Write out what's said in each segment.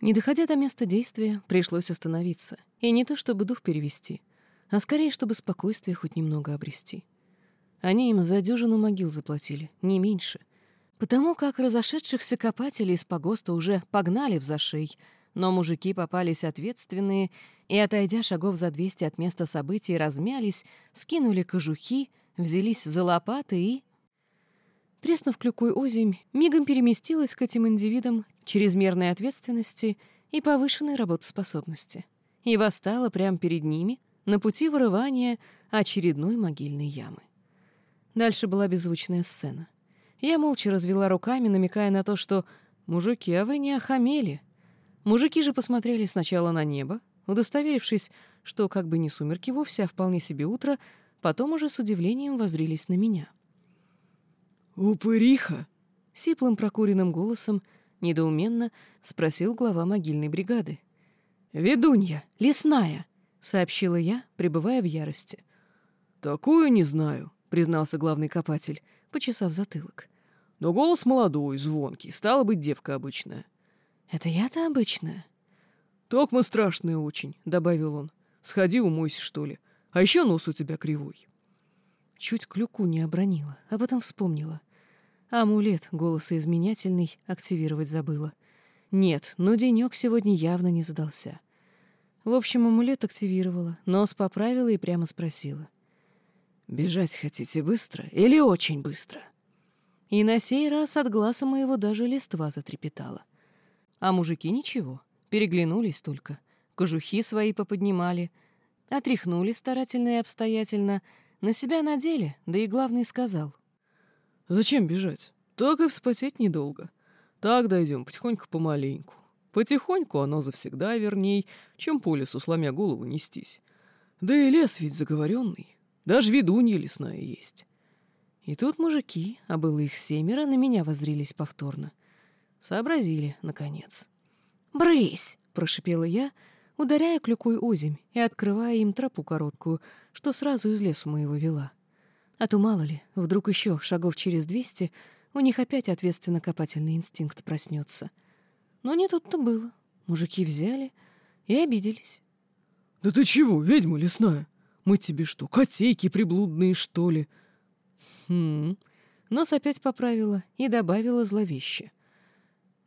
Не доходя до места действия, пришлось остановиться. И не то чтобы дух перевести, а скорее, чтобы спокойствие хоть немного обрести. Они им за дюжину могил заплатили, не меньше. Потому как разошедшихся копателей из погоста уже погнали в зашей, но мужики попались ответственные и, отойдя шагов за двести от места событий, размялись, скинули кожухи, взялись за лопаты и... Треснув клюкой озимь, мигом переместилась к этим индивидам чрезмерной ответственности и повышенной работоспособности. И восстала прямо перед ними на пути вырывания очередной могильной ямы. Дальше была беззвучная сцена. Я молча развела руками, намекая на то, что «Мужики, а вы не охамели». Мужики же посмотрели сначала на небо, удостоверившись, что как бы не сумерки вовсе, а вполне себе утро, потом уже с удивлением воззрились на меня. «Упыриха!» — сиплым прокуренным голосом недоуменно спросил глава могильной бригады. «Ведунья, лесная!» — сообщила я, пребывая в ярости. «Такую не знаю», — признался главный копатель, почесав затылок. «Но голос молодой, звонкий, стала быть, девка обычная». «Это я-то обычная?» «Токма страшная очень», — добавил он. «Сходи, умойся, что ли. А еще нос у тебя кривой». Чуть клюку не обронила, а потом вспомнила. Амулет голосоизменятельный активировать забыла. Нет, но денек сегодня явно не задался. В общем, амулет активировала, нос поправила и прямо спросила. «Бежать хотите быстро или очень быстро?» И на сей раз от глаза моего даже листва затрепетала. А мужики ничего, переглянулись только, кожухи свои поподнимали, отряхнули старательно и обстоятельно, на себя надели, да и главный сказал. «Зачем бежать? Так и вспотеть недолго. Так дойдем потихоньку помаленьку. Потихоньку оно завсегда верней, чем по лесу, сломя голову, нестись. Да и лес ведь заговоренный. Даже ведунья лесная есть. И тут мужики, а было их семеро, на меня воззрились повторно. Сообразили, наконец. «Брысь!» — прошипела я, ударяя клюкой озимь и открывая им тропу короткую, что сразу из лесу моего вела. А то, мало ли, вдруг еще шагов через двести у них опять ответственно-копательный инстинкт проснется. Но не тут-то было. Мужики взяли и обиделись. «Да ты чего, ведьма лесная? Мы тебе что, котейки приблудные, что ли?» «Хм...» Нос опять поправила и добавила зловеще.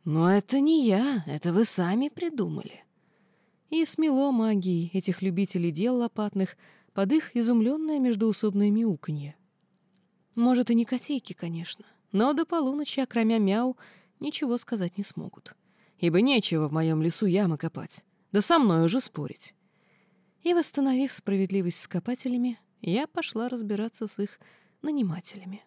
«Но это не я, это вы сами придумали». И смело магии этих любителей дел лопатных под их изумленное междуусобное мяуканье. Может, и не котейки, конечно, но до полуночи, окромя мяу, ничего сказать не смогут. Ибо нечего в моем лесу ямы копать, да со мной уже спорить. И, восстановив справедливость с копателями, я пошла разбираться с их нанимателями.